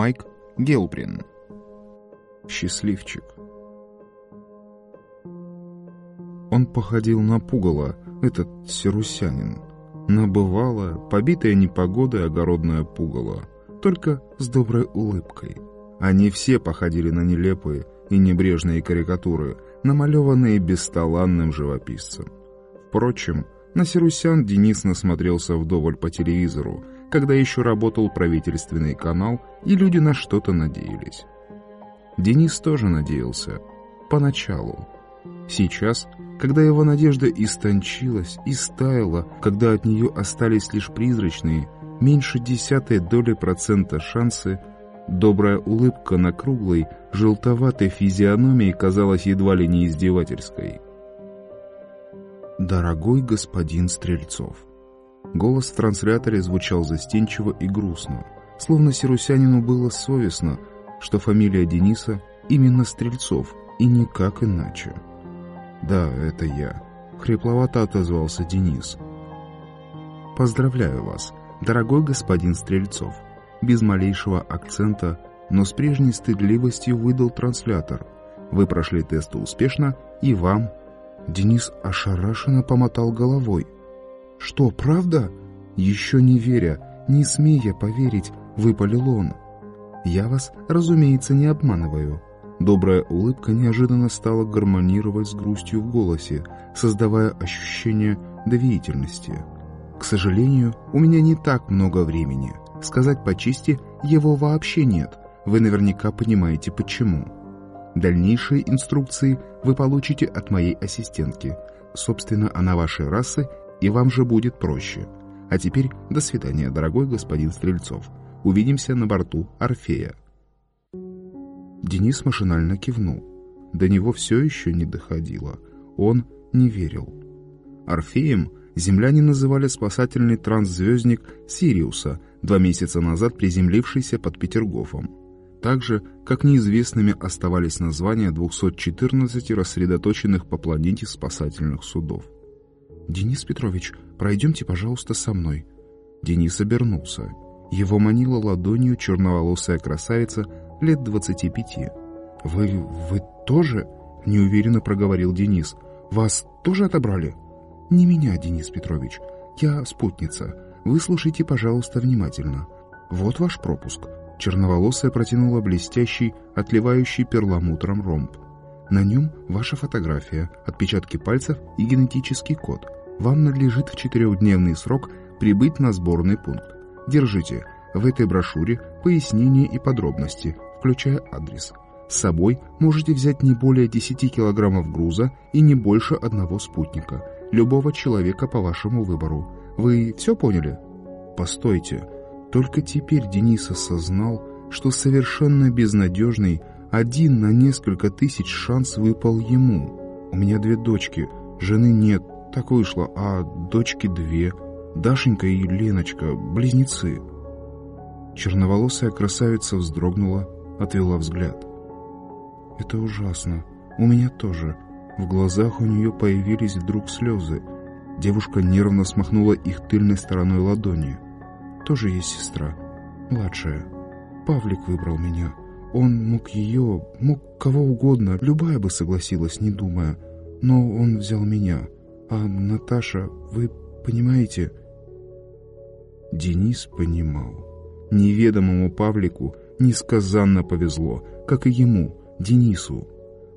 Майк Гелбрин. Счастливчик. Он походил на пугало, этот сирусянин. На бывалое, побитое непогодой огородное пугало, только с доброй улыбкой. Они все походили на нелепые и небрежные карикатуры, намалеванные бесталанным живописцем. Впрочем, на Сирусян Денис насмотрелся вдоволь по телевизору, когда еще работал правительственный канал, и люди на что-то надеялись. Денис тоже надеялся. Поначалу. Сейчас, когда его надежда истончилась и стаяла, когда от нее остались лишь призрачные, меньше десятой доли процента шансы, добрая улыбка на круглой, желтоватой физиономии казалась едва ли не издевательской. «Дорогой господин Стрельцов». Голос в трансляторе звучал застенчиво и грустно, словно сирусянину было совестно, что фамилия Дениса именно Стрельцов и никак иначе. «Да, это я», — хрипловато отозвался Денис. «Поздравляю вас, дорогой господин Стрельцов», без малейшего акцента, но с прежней стыдливостью выдал транслятор. Вы прошли тесты успешно, и вам Денис ошарашенно помотал головой. «Что, правда?» Еще не веря, не смея поверить, выпалил он. «Я вас, разумеется, не обманываю». Добрая улыбка неожиданно стала гармонировать с грустью в голосе, создавая ощущение доверительности. «К сожалению, у меня не так много времени. Сказать по чести, его вообще нет. Вы наверняка понимаете, почему». Дальнейшие инструкции вы получите от моей ассистентки. Собственно, она вашей расы, и вам же будет проще. А теперь до свидания, дорогой господин Стрельцов. Увидимся на борту Орфея. Денис машинально кивнул. До него все еще не доходило. Он не верил. Орфеем земляне называли спасательный трансзвездник Сириуса, два месяца назад приземлившийся под Петергофом так же, как неизвестными оставались названия 214 рассредоточенных по планете спасательных судов. «Денис Петрович, пройдемте, пожалуйста, со мной». Денис обернулся. Его манила ладонью черноволосая красавица лет 25. «Вы... вы тоже?» — неуверенно проговорил Денис. «Вас тоже отобрали?» «Не меня, Денис Петрович. Я спутница. Выслушайте, пожалуйста, внимательно. Вот ваш пропуск. Черноволосая протянула блестящий, отливающий перламутром ромб. На нем ваша фотография, отпечатки пальцев и генетический код. Вам надлежит в четырехдневный срок прибыть на сборный пункт. Держите, в этой брошюре пояснения и подробности, включая адрес. С собой можете взять не более 10 килограммов груза и не больше одного спутника, любого человека по вашему выбору. Вы все поняли? Постойте, только теперь Денис осознал, что совершенно безнадежный один на несколько тысяч шанс выпал ему. У меня две дочки, жены нет, так вышло, а дочки две, Дашенька и Леночка, близнецы. Черноволосая красавица вздрогнула, отвела взгляд. Это ужасно, у меня тоже. В глазах у нее появились вдруг слезы. Девушка нервно смахнула их тыльной стороной ладони тоже есть сестра, младшая. Павлик выбрал меня. Он мог ее, мог кого угодно, любая бы согласилась, не думая. Но он взял меня. А Наташа, вы понимаете? Денис понимал. Неведомому Павлику несказанно повезло, как и ему, Денису.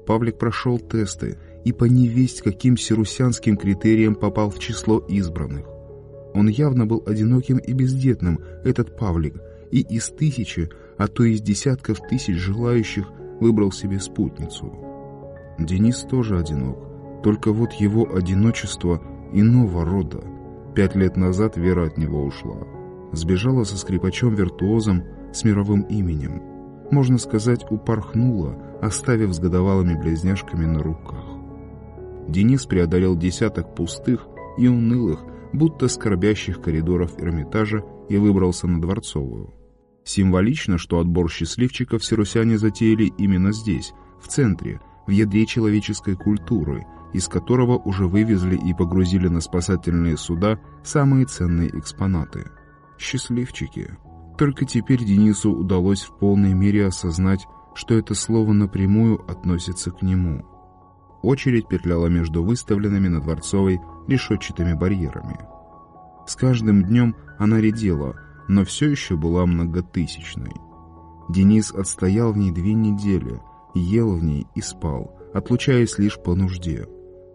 Павлик прошел тесты и по невесть каким сирусянским критериям попал в число избранных. Он явно был одиноким и бездетным, этот Павлик, и из тысячи, а то из десятков тысяч желающих выбрал себе спутницу. Денис тоже одинок, только вот его одиночество иного рода. Пять лет назад Вера от него ушла. Сбежала со скрипачом-виртуозом с мировым именем. Можно сказать, упорхнула, оставив с годовалыми близняшками на руках. Денис преодолел десяток пустых и унылых, будто скорбящих коридоров Эрмитажа и выбрался на Дворцовую. Символично, что отбор счастливчиков сирусяне затеяли именно здесь, в центре, в ядре человеческой культуры, из которого уже вывезли и погрузили на спасательные суда самые ценные экспонаты. Счастливчики. Только теперь Денису удалось в полной мере осознать, что это слово напрямую относится к нему. Очередь петляла между выставленными на Дворцовой решетчатыми барьерами. С каждым днем она редела, но все еще была многотысячной. Денис отстоял в ней две недели, ел в ней и спал, отлучаясь лишь по нужде.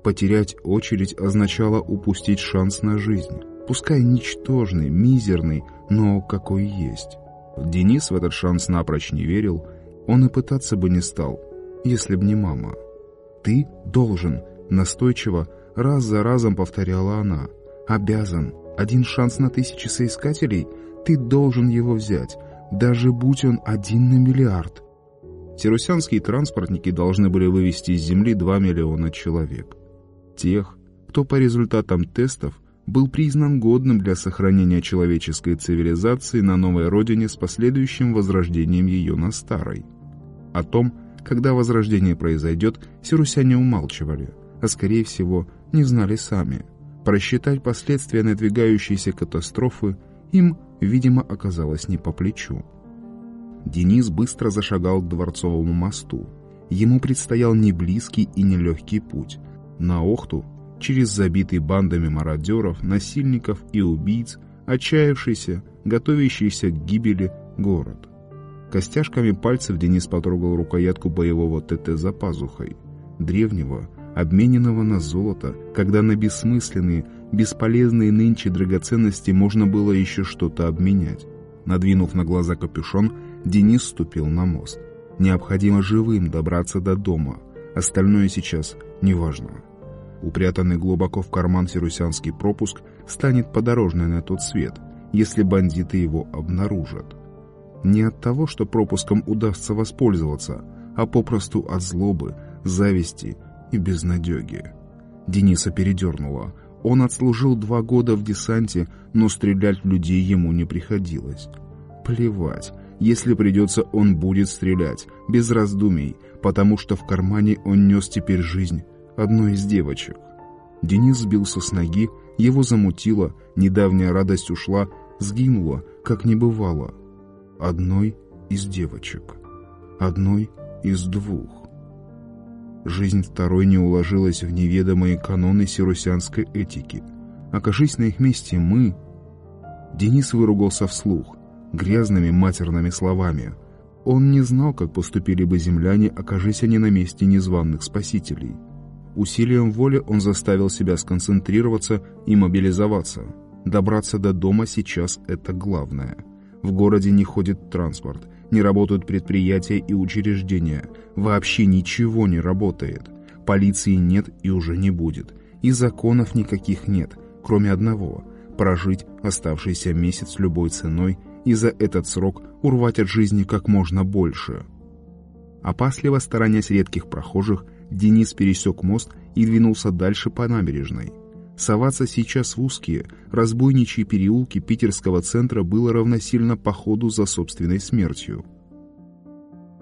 Потерять очередь означало упустить шанс на жизнь, пускай ничтожный, мизерный, но какой есть. Денис в этот шанс напрочь не верил, он и пытаться бы не стал, если б не мама. «Ты должен», — настойчиво, раз за разом повторяла она. «Обязан. Один шанс на тысячи соискателей. Ты должен его взять, даже будь он один на миллиард». Сирусянские транспортники должны были вывести из Земли 2 миллиона человек. Тех, кто по результатам тестов был признан годным для сохранения человеческой цивилизации на новой родине с последующим возрождением ее на старой. О том, когда возрождение произойдет, сирусяне умалчивали, а скорее всего не знали сами. Просчитать последствия надвигающейся катастрофы им, видимо, оказалось не по плечу. Денис быстро зашагал к Дворцовому мосту. Ему предстоял не близкий и нелегкий путь. На Охту, через забитый бандами мародеров, насильников и убийц, отчаявшийся, готовящийся к гибели город. Костяшками пальцев Денис потрогал рукоятку боевого ТТ за пазухой. Древнего, обмененного на золото, когда на бессмысленные, бесполезные нынче драгоценности можно было еще что-то обменять. Надвинув на глаза капюшон, Денис ступил на мост. Необходимо живым добраться до дома. Остальное сейчас неважно. Упрятанный глубоко в карман сирусянский пропуск станет подорожной на тот свет, если бандиты его обнаружат. Не от того, что пропуском удастся воспользоваться, а попросту от злобы, зависти и безнадеги. Дениса передернуло. Он отслужил два года в десанте, но стрелять в людей ему не приходилось. Плевать, если придется, он будет стрелять, без раздумий, потому что в кармане он нес теперь жизнь одной из девочек. Денис сбился с ноги, его замутило, недавняя радость ушла, сгинула, как не бывало одной из девочек, одной из двух. Жизнь второй не уложилась в неведомые каноны сирусянской этики. Окажись на их месте мы... Денис выругался вслух, грязными матерными словами. Он не знал, как поступили бы земляне, окажись они на месте незваных спасителей. Усилием воли он заставил себя сконцентрироваться и мобилизоваться. Добраться до дома сейчас — это главное — в городе не ходит транспорт, не работают предприятия и учреждения. Вообще ничего не работает. Полиции нет и уже не будет. И законов никаких нет, кроме одного – прожить оставшийся месяц любой ценой и за этот срок урвать от жизни как можно больше. Опасливо сторонясь редких прохожих, Денис пересек мост и двинулся дальше по набережной – Соваться сейчас в узкие, разбойничьи переулки питерского центра было равносильно походу за собственной смертью.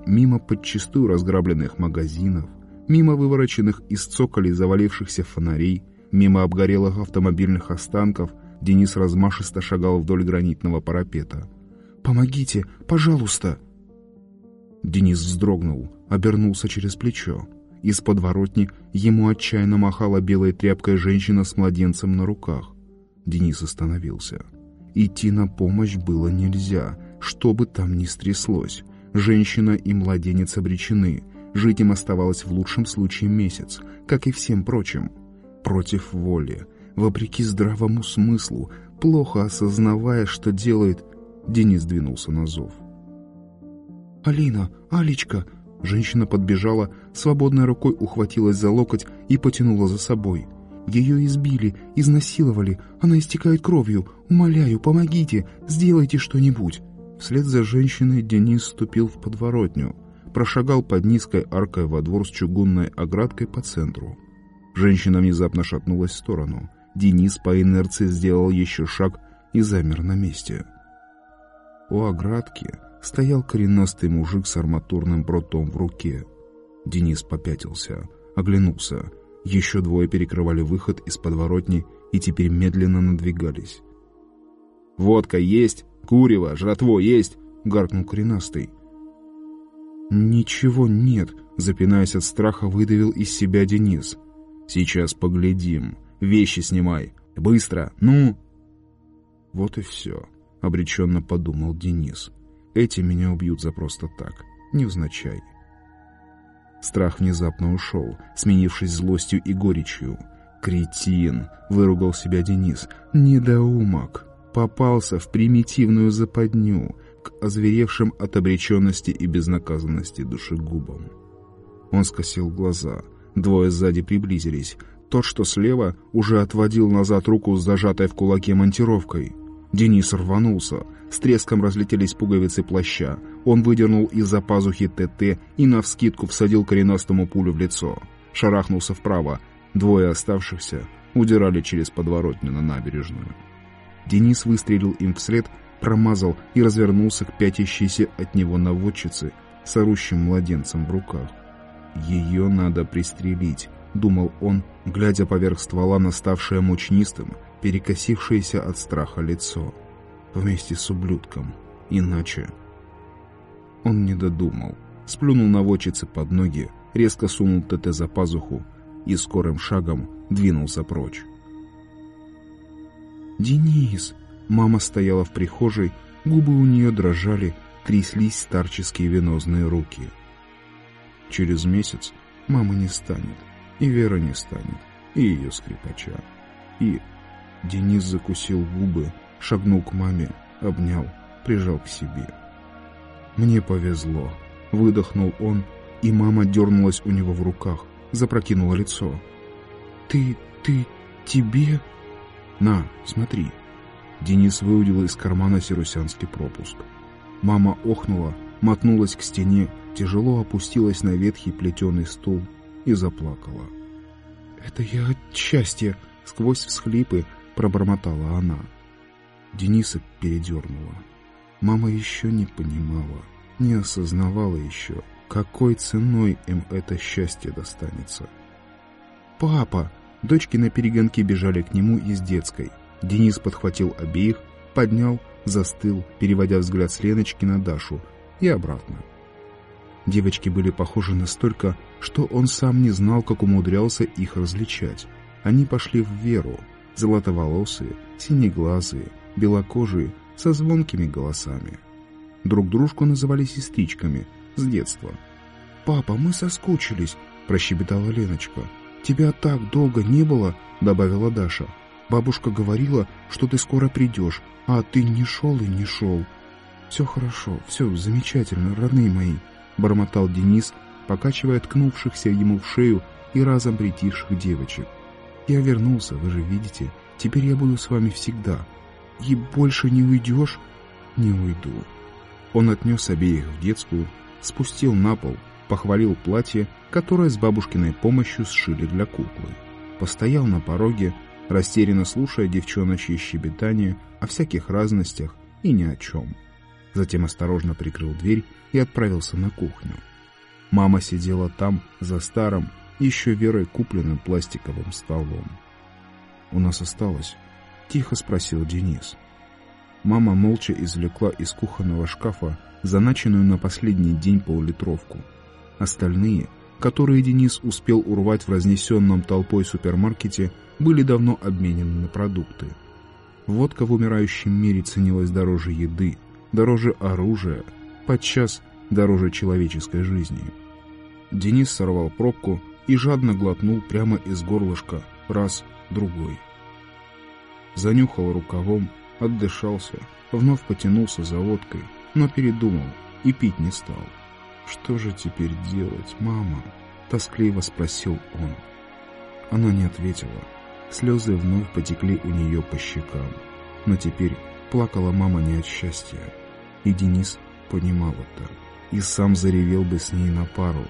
Мимо подчистую разграбленных магазинов, мимо вывороченных из цоколей завалившихся фонарей, мимо обгорелых автомобильных останков, Денис размашисто шагал вдоль гранитного парапета. «Помогите, пожалуйста!» Денис вздрогнул, обернулся через плечо. Из подворотни ему отчаянно махала белой тряпкой женщина с младенцем на руках. Денис остановился. Идти на помощь было нельзя, что бы там ни стряслось. Женщина и младенец обречены. Жить им оставалось в лучшем случае месяц, как и всем прочим. Против воли, вопреки здравому смыслу, плохо осознавая, что делает, Денис двинулся на зов. «Алина! Алечка! Женщина подбежала, свободной рукой ухватилась за локоть и потянула за собой. Ее избили, изнасиловали, она истекает кровью. Умоляю, помогите, сделайте что-нибудь. Вслед за женщиной Денис ступил в подворотню, прошагал под низкой аркой во двор с чугунной оградкой по центру. Женщина внезапно шатнулась в сторону. Денис по инерции сделал еще шаг и замер на месте. У оградки стоял коренастый мужик с арматурным брутом в руке. Денис попятился, оглянулся. Еще двое перекрывали выход из подворотни и теперь медленно надвигались. «Водка есть? Курево? Жратво есть?» — гаркнул коренастый. «Ничего нет», — запинаясь от страха, выдавил из себя Денис. «Сейчас поглядим. Вещи снимай. Быстро, ну!» «Вот и все», — обреченно подумал Денис. «Эти меня убьют за просто так, невзначай». Страх внезапно ушел, сменившись злостью и горечью. «Кретин!» — выругал себя Денис. «Недоумок! Попался в примитивную западню, к озверевшим от обреченности и безнаказанности душегубам». Он скосил глаза. Двое сзади приблизились. Тот, что слева, уже отводил назад руку с зажатой в кулаке монтировкой. Денис рванулся. С треском разлетелись пуговицы плаща. Он выдернул из-за пазухи ТТ и навскидку всадил коренастому пулю в лицо. Шарахнулся вправо. Двое оставшихся удирали через подворотню на набережную. Денис выстрелил им вслед, промазал и развернулся к пятящейся от него наводчице с орущим младенцем в руках. «Ее надо пристрелить», — думал он, глядя поверх ствола на ставшее мучнистым, перекосившееся от страха лицо. Вместе с ублюдком. Иначе... Он не додумал. Сплюнул наводчице под ноги, резко сунул ТТ за пазуху и скорым шагом двинулся прочь. «Денис!» Мама стояла в прихожей, губы у нее дрожали, тряслись старческие венозные руки. Через месяц мама не станет, и Вера не станет, и ее скрипача. И Денис закусил губы, шагнул к маме, обнял, прижал к себе. «Мне повезло», — выдохнул он, и мама дернулась у него в руках, запрокинула лицо. «Ты, ты, тебе?» «На, смотри». Денис выудил из кармана сирусянский пропуск. Мама охнула, мотнулась к стене, тяжело опустилась на ветхий плетеный стул и заплакала. «Это я от счастья!» — сквозь всхлипы пробормотала она. Дениса передернула. Мама еще не понимала, не осознавала еще, какой ценой им это счастье достанется. «Папа!» Дочки на перегонки бежали к нему из детской. Денис подхватил обеих, поднял, застыл, переводя взгляд с Леночки на Дашу и обратно. Девочки были похожи настолько, что он сам не знал, как умудрялся их различать. Они пошли в веру, золотоволосые, синеглазые, белокожие, со звонкими голосами. Друг дружку называли сестричками с детства. «Папа, мы соскучились», — прощебетала Леночка. «Тебя так долго не было», — добавила Даша. «Бабушка говорила, что ты скоро придешь, а ты не шел и не шел». «Все хорошо, все замечательно, родные мои», — бормотал Денис, покачивая ткнувшихся ему в шею и разом притихших девочек. «Я вернулся, вы же видите. Теперь я буду с вами всегда. И больше не уйдешь?» «Не уйду». Он отнес обеих в детскую, спустил на пол, похвалил платье, которое с бабушкиной помощью сшили для куклы. Постоял на пороге, растерянно слушая девчоночье щебетание о всяких разностях и ни о чем. Затем осторожно прикрыл дверь и отправился на кухню. Мама сидела там, за старым, еще Верой купленным пластиковым столом. «У нас осталось?» — тихо спросил Денис. Мама молча извлекла из кухонного шкафа заначенную на последний день поллитровку. Остальные, которые Денис успел урвать в разнесенном толпой супермаркете, были давно обменены на продукты. Водка в умирающем мире ценилась дороже еды, дороже оружия, подчас дороже человеческой жизни. Денис сорвал пробку и жадно глотнул прямо из горлышка раз, другой. Занюхал рукавом, отдышался, вновь потянулся за водкой, но передумал и пить не стал. «Что же теперь делать, мама?» — тоскливо спросил он. Она не ответила. Слезы вновь потекли у нее по щекам. Но теперь плакала мама не от счастья. И Денис понимал это. И сам заревел бы с ней на пару,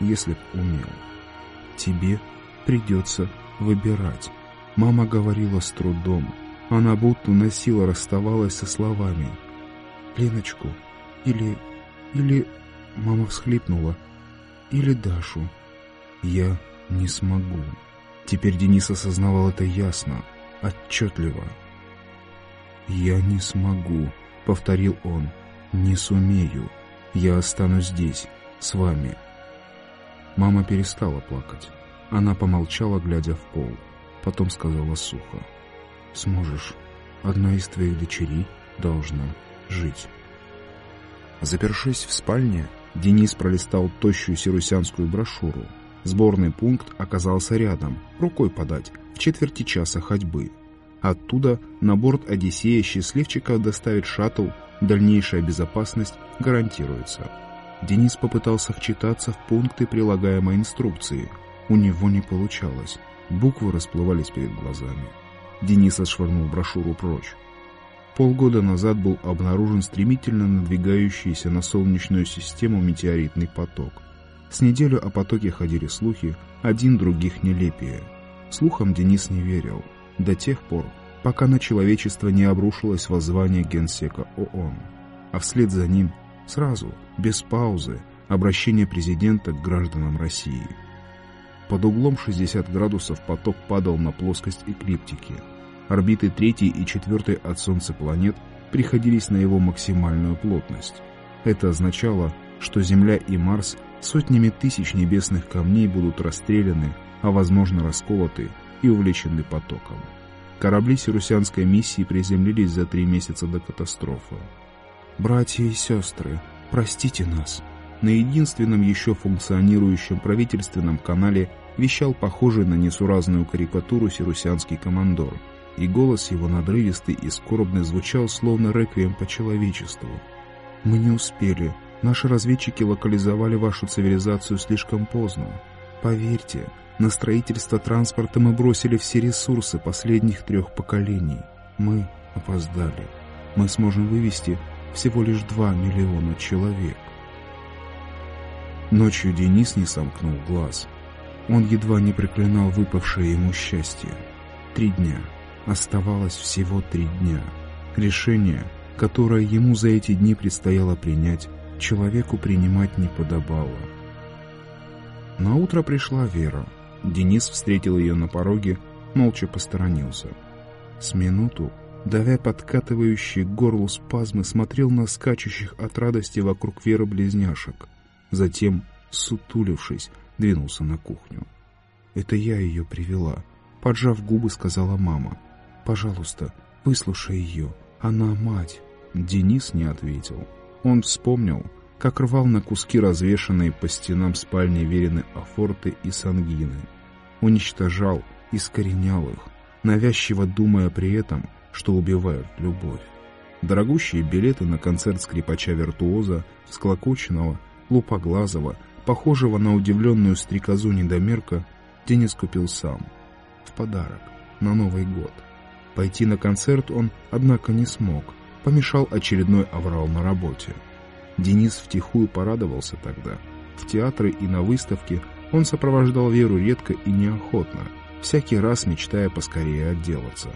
если б умел. «Тебе придется выбирать», — мама говорила с трудом. Она будто носила, расставалась со словами. «Леночку или... или...» — мама всхлипнула. «Или Дашу. Я не смогу». Теперь Денис осознавал это ясно, отчетливо. «Я не смогу», — повторил он. «Не сумею. Я останусь здесь, с вами». Мама перестала плакать. Она помолчала, глядя в пол. Потом сказала сухо. «Сможешь. Одна из твоих дочерей должна жить». Запершись в спальне, Денис пролистал тощую сирусянскую брошюру. Сборный пункт оказался рядом, рукой подать, в четверти часа ходьбы. Оттуда на борт «Одиссея» счастливчика доставит шаттл, дальнейшая безопасность гарантируется. Денис попытался вчитаться в пункты прилагаемой инструкции. У него не получалось. Буквы расплывались перед глазами. Денис отшвырнул брошюру прочь. Полгода назад был обнаружен стремительно надвигающийся на Солнечную систему метеоритный поток. С неделю о потоке ходили слухи, один других нелепее. Слухам Денис не верил, до тех пор, пока на человечество не обрушилось воззвание генсека ООН. А вслед за ним, сразу, без паузы, обращение президента к гражданам России. Под углом 60 градусов поток падал на плоскость эклиптики – Орбиты третьей и четвертой от Солнца планет приходились на его максимальную плотность. Это означало, что Земля и Марс сотнями тысяч небесных камней будут расстреляны, а возможно расколоты и увлечены потоком. Корабли сирусянской миссии приземлились за три месяца до катастрофы. «Братья и сестры, простите нас!» На единственном еще функционирующем правительственном канале вещал похожий на несуразную карикатуру сирусянский командор – и голос его надрывистый и скорбный звучал, словно реквием по человечеству. «Мы не успели. Наши разведчики локализовали вашу цивилизацию слишком поздно. Поверьте, на строительство транспорта мы бросили все ресурсы последних трех поколений. Мы опоздали. Мы сможем вывести всего лишь два миллиона человек». Ночью Денис не сомкнул глаз. Он едва не проклинал выпавшее ему счастье. Три дня — Оставалось всего три дня. Решение, которое ему за эти дни предстояло принять, человеку принимать не подобало. На утро пришла Вера. Денис встретил ее на пороге, молча посторонился. С минуту, давя подкатывающие к горлу спазмы, смотрел на скачущих от радости вокруг Веры близняшек. Затем, сутулившись, двинулся на кухню. «Это я ее привела», — поджав губы, сказала мама. Пожалуйста, выслушай ее. Она мать». Денис не ответил. Он вспомнил, как рвал на куски развешанные по стенам спальни Верины афорты и сангины. Уничтожал, искоренял их, навязчиво думая при этом, что убивают любовь. Дорогущие билеты на концерт скрипача-виртуоза, склокоченного, лупоглазого, похожего на удивленную стрекозу недомерка, Денис купил сам. В подарок, на Новый год. Пойти на концерт он, однако, не смог. Помешал очередной аврал на работе. Денис втихую порадовался тогда. В театры и на выставке он сопровождал Веру редко и неохотно, всякий раз мечтая поскорее отделаться.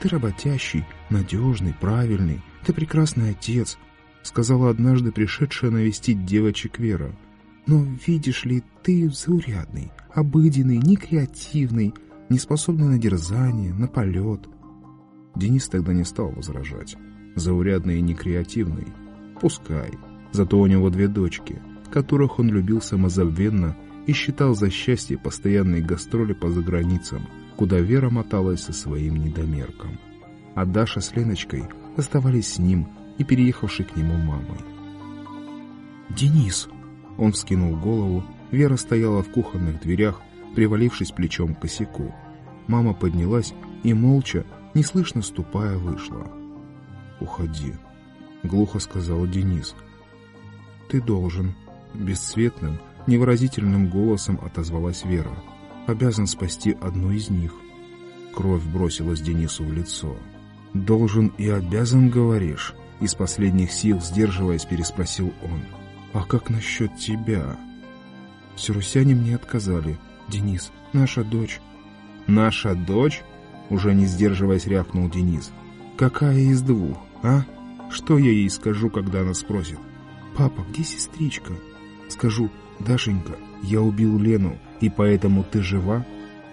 «Ты работящий, надежный, правильный, ты прекрасный отец», сказала однажды пришедшая навестить девочек Вера. «Но видишь ли, ты заурядный, обыденный, некреативный, не способный на дерзание, на полет. Денис тогда не стал возражать. Заурядный и некреативный. Пускай. Зато у него две дочки, которых он любил самозабвенно и считал за счастье постоянные гастроли по заграницам, куда Вера моталась со своим недомерком. А Даша с Леночкой оставались с ним и переехавшей к нему мамой. «Денис!» Он вскинул голову, Вера стояла в кухонных дверях, привалившись плечом к косяку. Мама поднялась и, молча, неслышно ступая, вышла. «Уходи», — глухо сказал Денис. «Ты должен», — бесцветным, невыразительным голосом отозвалась Вера. «Обязан спасти одну из них». Кровь бросилась Денису в лицо. «Должен и обязан, говоришь?» Из последних сил, сдерживаясь, переспросил он. «А как насчет тебя?» «Сирусяне мне отказали. Денис, наша дочь...» «Наша дочь?» Уже не сдерживаясь, рявкнул Денис. «Какая из двух, а? Что я ей скажу, когда она спросит? Папа, где сестричка?» Скажу, Дашенька, я убил Лену, и поэтому ты жива?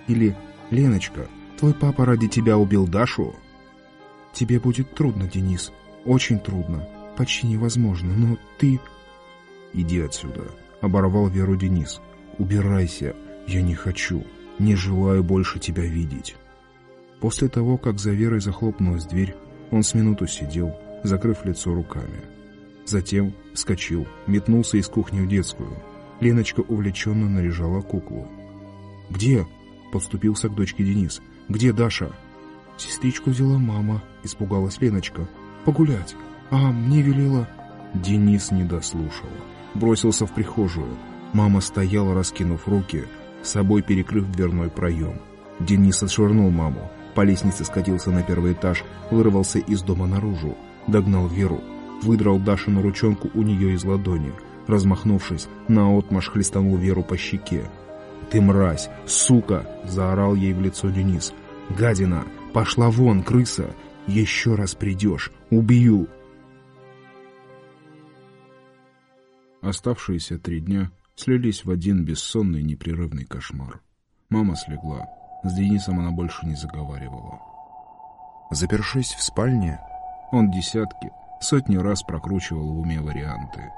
Или, Леночка, твой папа ради тебя убил Дашу?» Тебе будет трудно, Денис. Очень трудно. Почти невозможно. Но ты... Иди отсюда. Оборвал Веру Денис. Убирайся. Я не хочу. Не желаю больше тебя видеть. После того, как за Верой захлопнулась дверь, он с минуту сидел, закрыв лицо руками. Затем вскочил, метнулся из кухни в детскую. Леночка увлеченно наряжала куклу. «Где?» — подступился к дочке Денис. «Где Даша?» «Сестричку взяла мама», — испугалась Леночка. «Погулять. А мне велела...» Денис не дослушал. Бросился в прихожую. Мама стояла, раскинув руки, с собой перекрыв дверной проем. Денис отшвырнул маму. По лестнице скатился на первый этаж, вырвался из дома наружу, догнал Веру, выдрал Дашину ручонку у нее из ладони, размахнувшись, наотмашь хлестанул Веру по щеке. «Ты мразь! Сука!» — заорал ей в лицо Денис. «Гадина! Пошла вон, крыса! Еще раз придешь! Убью!» Оставшиеся три дня слились в один бессонный непрерывный кошмар. Мама слегла. С Денисом она больше не заговаривала. Запершись в спальне, он десятки, сотни раз прокручивал в уме варианты.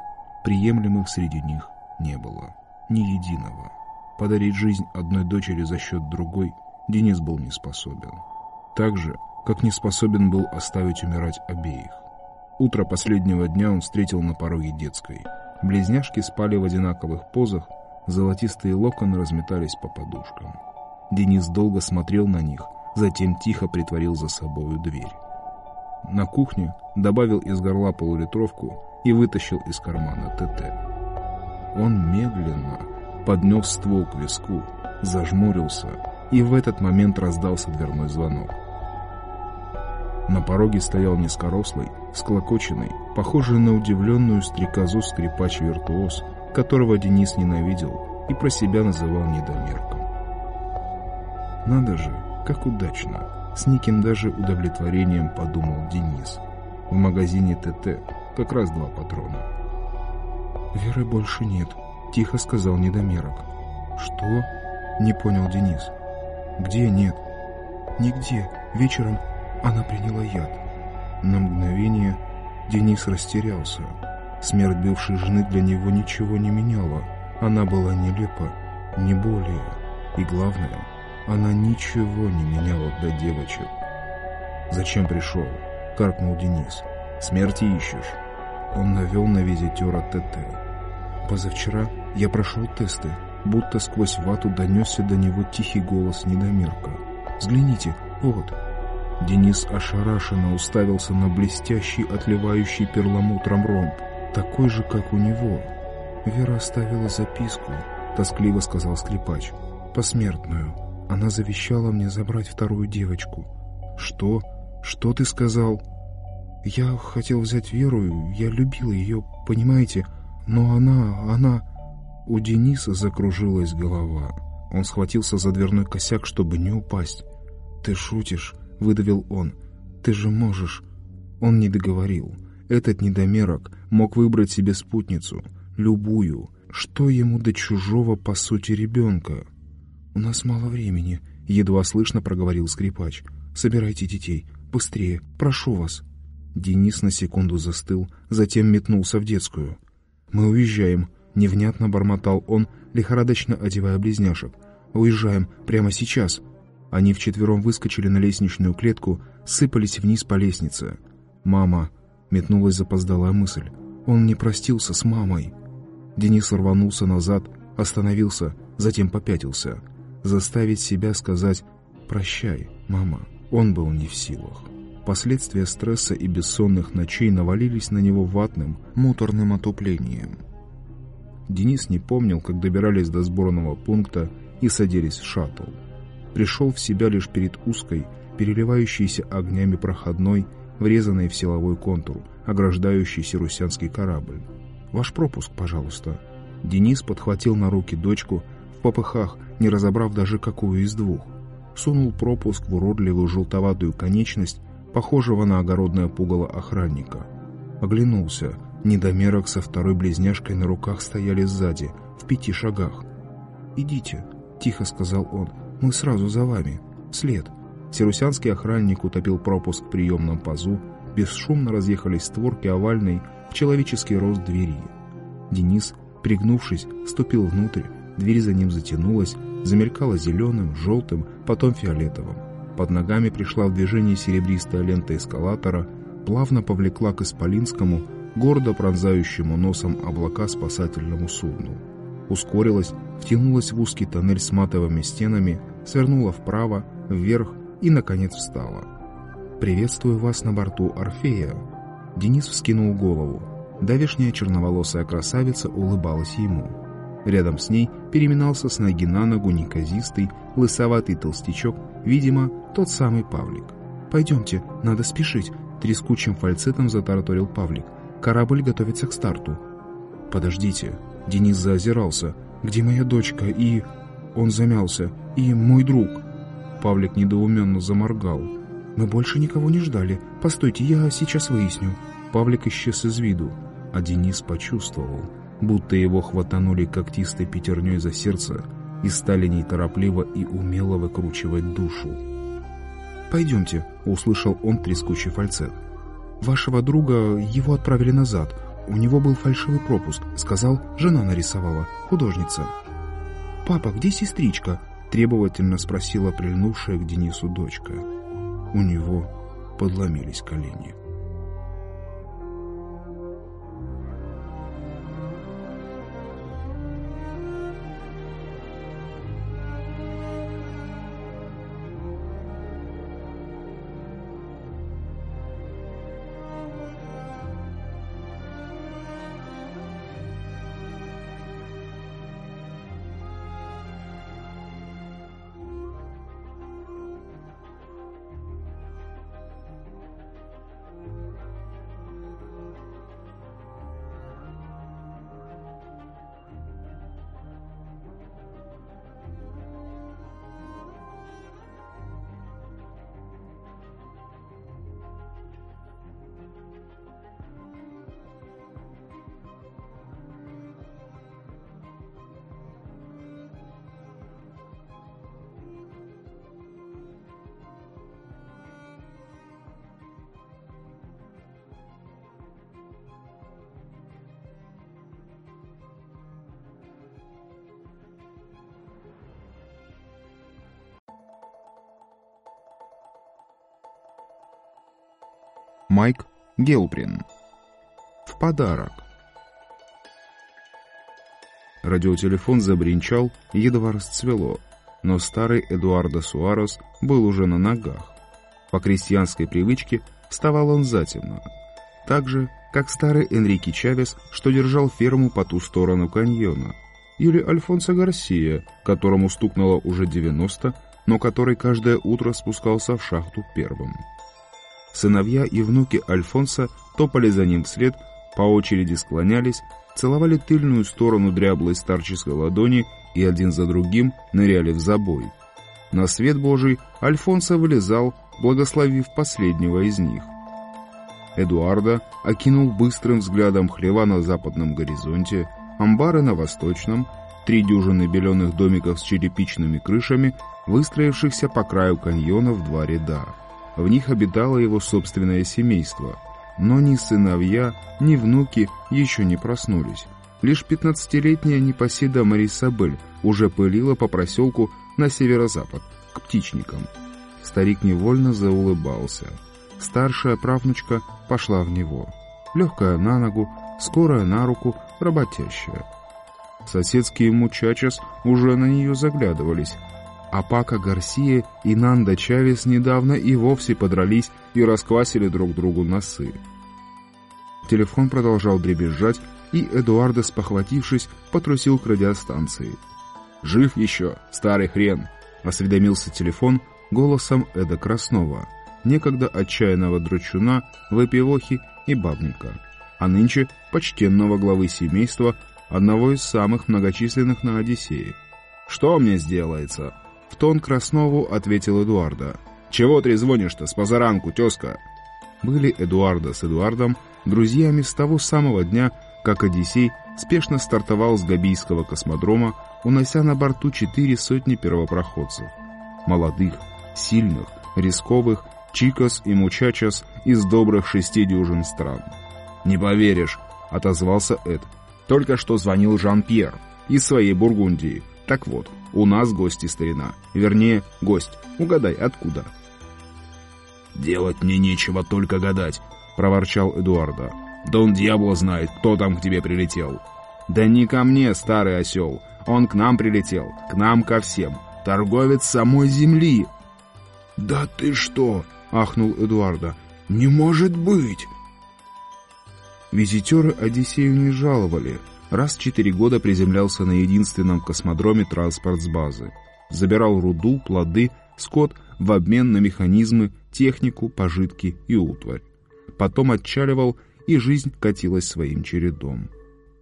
Приемлемых среди них не было. Ни единого. Подарить жизнь одной дочери за счет другой Денис был не способен. Так же, как не способен был оставить умирать обеих. Утро последнего дня он встретил на пороге детской. Близняшки спали в одинаковых позах, золотистые локоны разметались по подушкам. Денис долго смотрел на них, затем тихо притворил за собою дверь. На кухне добавил из горла полулитровку и вытащил из кармана ТТ. Он медленно поднес ствол к виску, зажмурился, и в этот момент раздался дверной звонок. На пороге стоял низкорослый, склокоченный, похожий на удивленную стрекозу скрипач-виртуоз, которого Денис ненавидел и про себя называл недомерком. Надо же, как удачно. С неким даже удовлетворением подумал Денис. В магазине ТТ как раз два патрона. «Веры больше нет», — тихо сказал недомерок. «Что?» — не понял Денис. «Где нет?» «Нигде. Вечером она приняла яд». На мгновение Денис растерялся. Смерть бывшей жены для него ничего не меняла. Она была нелепа, не более. И главное, она ничего не меняла для девочек. «Зачем пришел?» — каркнул Денис. «Смерти ищешь?» Он навел на визитера ТТ. «Позавчера я прошел тесты, будто сквозь вату донесся до него тихий голос недомерка. Взгляните, вот». Денис ошарашенно уставился на блестящий, отливающий перламутром ромб, такой же, как у него. «Вера оставила записку», — тоскливо сказал скрипач. «Посмертную. Она завещала мне забрать вторую девочку. Что? Что ты сказал? Я хотел взять Веру, я любил ее, понимаете? Но она, она... У Дениса закружилась голова. Он схватился за дверной косяк, чтобы не упасть. «Ты шутишь?» — выдавил он. «Ты же можешь...» Он не договорил. Этот недомерок мог выбрать себе спутницу, любую. Что ему до чужого, по сути, ребенка? «У нас мало времени», — едва слышно проговорил скрипач. «Собирайте детей. Быстрее. Прошу вас». Денис на секунду застыл, затем метнулся в детскую. «Мы уезжаем», — невнятно бормотал он, лихорадочно одевая близняшек. «Уезжаем. Прямо сейчас». Они вчетвером выскочили на лестничную клетку, сыпались вниз по лестнице. «Мама!» — метнулась запоздалая мысль. «Он не простился с мамой». Денис рванулся назад, остановился, затем попятился — заставить себя сказать «прощай, мама». Он был не в силах. Последствия стресса и бессонных ночей навалились на него ватным, муторным отуплением. Денис не помнил, как добирались до сборного пункта и садились в шаттл. Пришел в себя лишь перед узкой, переливающейся огнями проходной, врезанной в силовой контур, ограждающий сирусянский корабль. «Ваш пропуск, пожалуйста». Денис подхватил на руки дочку, в попыхах не разобрав даже какую из двух. Сунул пропуск в уродливую желтоватую конечность, похожего на огородное пугало охранника. Оглянулся. Недомерок со второй близняшкой на руках стояли сзади, в пяти шагах. «Идите», — тихо сказал он, — «мы сразу за вами. След. Сирусянский охранник утопил пропуск в приемном пазу, бесшумно разъехались створки овальной в человеческий рост двери. Денис, пригнувшись, ступил внутрь, дверь за ним затянулась, замелькала зеленым, желтым, потом фиолетовым. Под ногами пришла в движение серебристая лента эскалатора, плавно повлекла к Исполинскому, гордо пронзающему носом облака спасательному судну. Ускорилась, втянулась в узкий тоннель с матовыми стенами, свернула вправо, вверх и, наконец, встала. «Приветствую вас на борту Орфея». Денис вскинул голову. Давешняя черноволосая красавица улыбалась ему. Рядом с ней переминался с ноги на ногу неказистый, лысоватый толстячок, видимо, тот самый Павлик. «Пойдемте, надо спешить», — трескучим фальцетом затараторил Павлик. «Корабль готовится к старту». «Подождите», — Денис заозирался. «Где моя дочка и...» Он замялся. «И мой друг». Павлик недоуменно заморгал. «Мы больше никого не ждали. Постойте, я сейчас выясню». Павлик исчез из виду, а Денис почувствовал, будто его хватанули когтистой пятерней за сердце и стали неторопливо и умело выкручивать душу. «Пойдемте», — услышал он трескучий фальцет. «Вашего друга его отправили назад. У него был фальшивый пропуск. Сказал, жена нарисовала, художница». «Папа, где сестричка?» — требовательно спросила прильнувшая к Денису дочка. У него подломились колени. Майк Гелбрин. В подарок. Радиотелефон забринчал, едва расцвело, но старый Эдуардо Суарес был уже на ногах. По крестьянской привычке вставал он затемно. Так же, как старый Энрике Чавес, что держал ферму по ту сторону каньона. Или Альфонсо Гарсия, которому стукнуло уже 90, но который каждое утро спускался в шахту первым. Сыновья и внуки Альфонса топали за ним вслед, по очереди склонялись, целовали тыльную сторону дряблой старческой ладони и один за другим ныряли в забой. На свет Божий Альфонсо вылезал, благословив последнего из них. Эдуарда окинул быстрым взглядом хлева на западном горизонте, амбары на восточном, три дюжины беленых домиков с черепичными крышами, выстроившихся по краю каньона в два ряда. В них обитало его собственное семейство. Но ни сыновья, ни внуки еще не проснулись. Лишь пятнадцатилетняя непоседа Марисабель уже пылила по проселку на северо-запад, к птичникам. Старик невольно заулыбался. Старшая правнучка пошла в него. Легкая на ногу, скорая на руку, работящая. Соседские мучачес уже на нее заглядывались, а Пака Гарсия и Нанда Чавес недавно и вовсе подрались и расквасили друг другу носы. Телефон продолжал дребезжать, и Эдуардо, спохватившись, потрусил к радиостанции. «Жив еще, старый хрен!» — осведомился телефон голосом Эда Краснова, некогда отчаянного дручуна, выпивохи и бабника, а нынче почтенного главы семейства, одного из самых многочисленных на Одиссее. «Что мне сделается?» В тон Краснову ответил Эдуарда. «Чего трезвонишь-то с позаранку, тезка?» Были Эдуарда с Эдуардом друзьями с того самого дня, как Одиссей спешно стартовал с Габийского космодрома, унося на борту четыре сотни первопроходцев. Молодых, сильных, рисковых, чикос и мучачос из добрых шести дюжин стран. «Не поверишь», — отозвался Эд. «Только что звонил Жан-Пьер из своей Бургундии. Так вот, у нас гости старина. Вернее, гость. Угадай, откуда?» «Делать мне нечего, только гадать», — проворчал Эдуарда. «Дон Дьябло знает, кто там к тебе прилетел». «Да не ко мне, старый осел. Он к нам прилетел, к нам ко всем. Торговец самой земли». «Да ты что?» — ахнул Эдуарда. «Не может быть!» Визитеры Одиссею не жаловали. Раз в четыре года приземлялся на единственном космодроме транспорт с базы. Забирал руду, плоды, скот в обмен на механизмы, технику, пожитки и утварь. Потом отчаливал, и жизнь катилась своим чередом.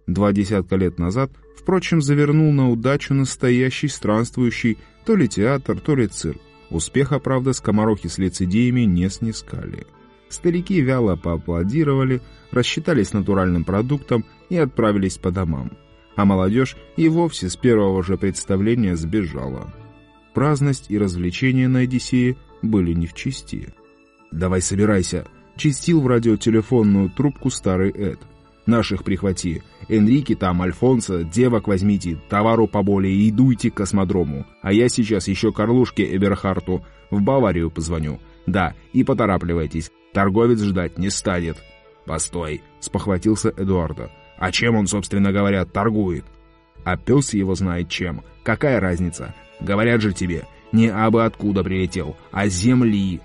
Два десятка лет назад, впрочем, завернул на удачу настоящий странствующий то ли театр, то ли цирк. Успеха, правда, скоморохи с лицедеями не снискали. Старики вяло поаплодировали, рассчитались натуральным продуктом и отправились по домам. А молодежь и вовсе с первого же представления сбежала. Праздность и развлечения на Одиссее были не в чести. «Давай собирайся!» — чистил в радиотелефонную трубку старый Эд. «Наших прихвати. Энрике там, Альфонсо, девок возьмите, товару поболее и идуйте к космодрому. А я сейчас еще Карлушке Эберхарту в Баварию позвоню. Да, и поторапливайтесь, торговец ждать не станет». «Постой!» — спохватился Эдуардо. «А чем он, собственно говоря, торгует?» «А пес его знает чем. Какая разница? Говорят же тебе, не абы откуда прилетел, а с земли.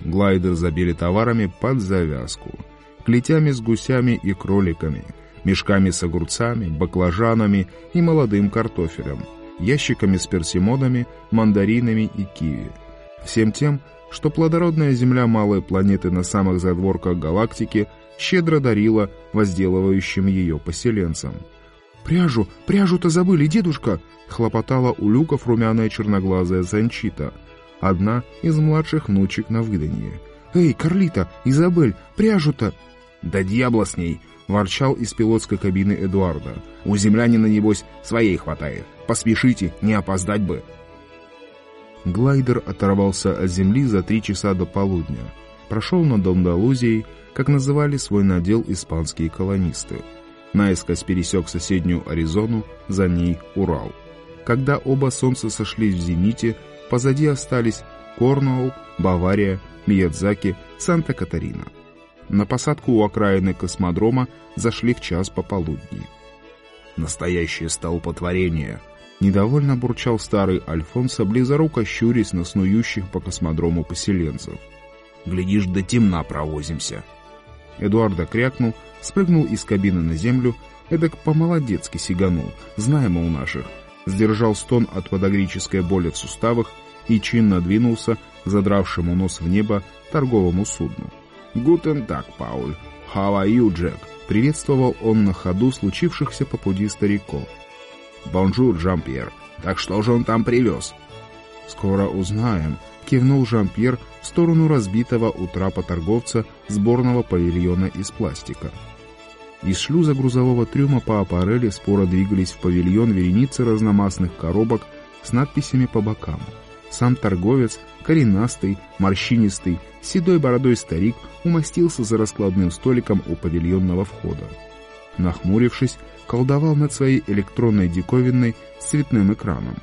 Глайдер забили товарами под завязку. Клетями с гусями и кроликами, мешками с огурцами, баклажанами и молодым картофелем, ящиками с персимонами, мандаринами и киви. Всем тем, что плодородная земля малой планеты на самых задворках галактики щедро дарила возделывающим ее поселенцам. «Пряжу, пряжу-то забыли, дедушка!» хлопотала у люков румяная черноглазая Занчита, одна из младших внучек на выданье. «Эй, Карлита, Изабель, пряжу-то!» «Да дьябла с ней!» — ворчал из пилотской кабины Эдуарда. «У землянина, небось, своей хватает. Поспешите, не опоздать бы!» Глайдер оторвался от земли за три часа до полудня. Прошел над Андалузией, как называли свой надел испанские колонисты. Наискось пересек соседнюю Аризону, за ней Урал. Когда оба солнца сошлись в зените, позади остались Корнуолл, Бавария, Миядзаки, Санта-Катарина. На посадку у окраины космодрома зашли в час пополудни. «Настоящее столпотворение!» Недовольно бурчал старый Альфонсо, близоруко щурясь на снующих по космодрому поселенцев. «Глядишь, до темна провозимся!» Эдуарда крякнул, спрыгнул из кабины на землю, эдак по-молодецки сиганул, знай, мол, наших, сдержал стон от подагрической боли в суставах и чинно двинулся к задравшему нос в небо торговому судну. «Гутен так, Пауль. How are you, Джек?» Приветствовал он на ходу случившихся по пути стариков. «Bonjour, Жан-Пьер. Так что же он там привез?» «Скоро узнаем», — кивнул Жан-Пьер в сторону разбитого у трапа торговца сборного павильона из пластика. Из шлюза грузового трюма по аппарели споро двигались в павильон вереницы разномастных коробок с надписями по бокам. Сам торговец, коренастый, морщинистый, седой бородой старик умостился за раскладным столиком у павильонного входа. Нахмурившись, колдовал над своей электронной диковиной с цветным экраном.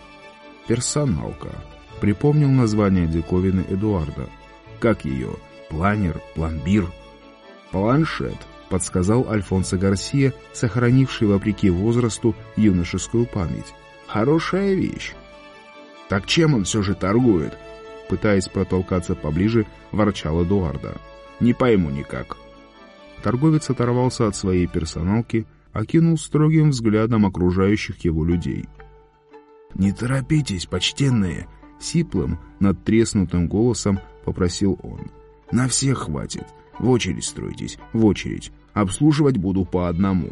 «Персоналка», — припомнил название диковины Эдуарда. «Как ее? Планер? Пломбир?» «Планшет», подсказал Альфонсо Гарсия, сохранивший вопреки возрасту юношескую память. «Хорошая вещь». «Так чем он все же торгует?» Пытаясь протолкаться поближе, ворчал Эдуарда. «Не пойму никак». Торговец оторвался от своей персоналки, окинул строгим взглядом окружающих его людей. «Не торопитесь, почтенные!» Сиплым, надтреснутым голосом попросил он. «На всех хватит. В очередь стройтесь, в очередь. Обслуживать буду по одному.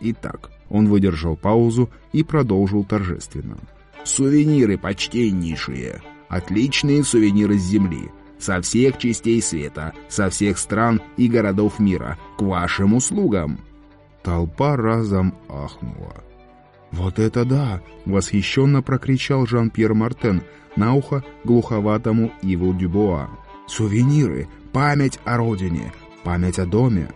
Итак, он выдержал паузу и продолжил торжественно. Сувениры почтеннейшие. Отличные сувениры с земли. Со всех частей света, со всех стран и городов мира. К вашим услугам. Толпа разом ахнула. «Вот это да!» — восхищенно прокричал Жан-Пьер Мартен на ухо глуховатому Иву Дюбуа. «Сувениры! Память о родине! Память о доме!»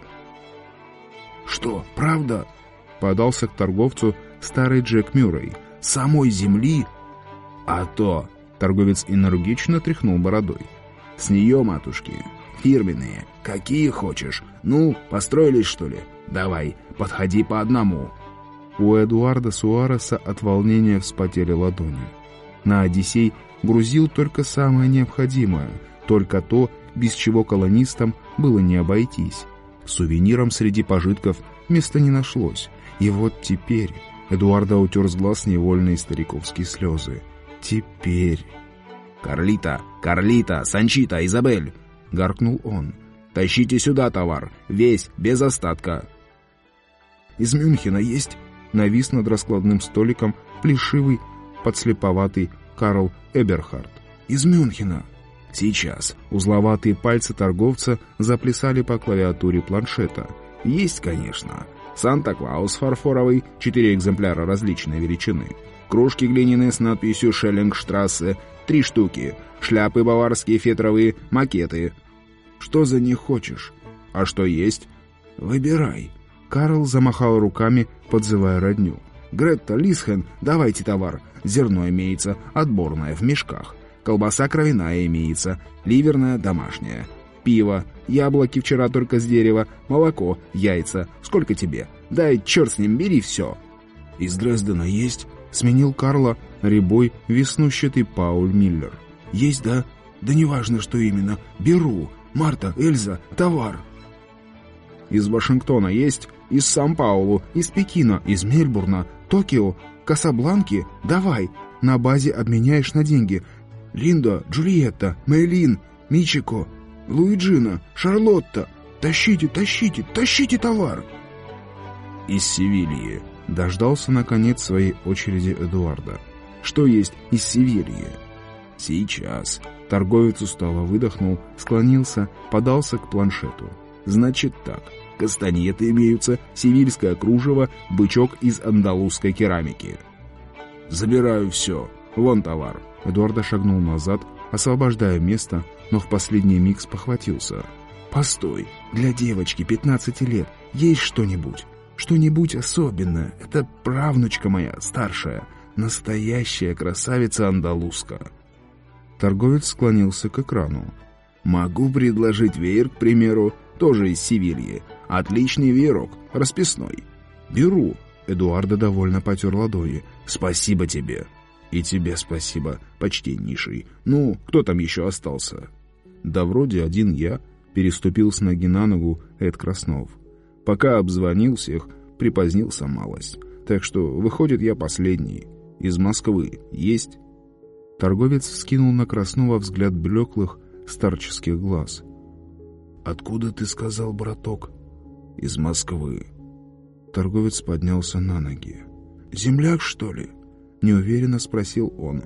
«Что, правда?» — подался к торговцу старый Джек Мюррей. «Самой земли?» «А то!» — торговец энергично тряхнул бородой. «С нее, матушки, фирменные, какие хочешь. Ну, построились, что ли? Давай, подходи по одному». У Эдуарда Суареса от волнения вспотели ладони. На «Одиссей» грузил только самое необходимое, только то, без чего колонистам было не обойтись. Сувениром среди пожитков места не нашлось. И вот теперь Эдуарда утер с глаз невольные стариковские слезы. Теперь... «Карлита! Карлита! Санчита! Изабель!» — гаркнул он. «Тащите сюда товар! Весь, без остатка!» «Из Мюнхена есть?» Навис над раскладным столиком плешивый, подслеповатый Карл Эберхард. «Из Мюнхена!» Сейчас узловатые пальцы торговца заплясали по клавиатуре планшета. «Есть, конечно!» Санта-Клаус фарфоровый, четыре экземпляра различной величины. Кружки глиняные с надписью «Шеллингштрассе», три штуки. Шляпы баварские фетровые, макеты. Что за них хочешь? А что есть? Выбирай. Карл замахал руками, подзывая родню. «Гретта, Лисхен, давайте товар. Зерно имеется, отборное, в мешках. Колбаса кровяная имеется, ливерная домашняя пиво, яблоки вчера только с дерева, молоко, яйца. Сколько тебе? Дай, черт с ним, бери все». «Из Дрездена есть?» — сменил Карла рябой веснущатый Пауль Миллер. «Есть, да? Да неважно, что именно. Беру. Марта, Эльза, товар». «Из Вашингтона есть? Из Сан-Паулу, из Пекина, из Мельбурна, Токио, Касабланки? Давай. На базе обменяешь на деньги. Линда, Джульетта, Мэйлин, Мичико, Луиджина, Шарлотта! Тащите, тащите, тащите товар!» Из Севильи дождался, наконец, своей очереди Эдуарда. «Что есть из Севильи?» «Сейчас». Торговец устало выдохнул, склонился, подался к планшету. «Значит так. Кастанеты имеются, севильское кружево, бычок из андалузской керамики». «Забираю все. Вон товар». Эдуарда шагнул назад, освобождая место, но в последний миг спохватился. «Постой, для девочки 15 лет есть что-нибудь? Что-нибудь особенное? Это правнучка моя, старшая, настоящая красавица-андалузка». Торговец склонился к экрану. «Могу предложить веер, к примеру, тоже из Севильи. Отличный веерок, расписной. Беру». Эдуарда довольно потер ладони. «Спасибо тебе». «И тебе спасибо, почтеннейший. Ну, кто там еще остался?» «Да вроде один я», — переступил с ноги на ногу Эд Краснов. «Пока обзвонил всех, припозднился малость. Так что, выходит, я последний. Из Москвы есть?» Торговец вскинул на Краснова взгляд блеклых, старческих глаз. «Откуда ты сказал, браток?» «Из Москвы». Торговец поднялся на ноги. «Земляк, что ли?» — неуверенно спросил он.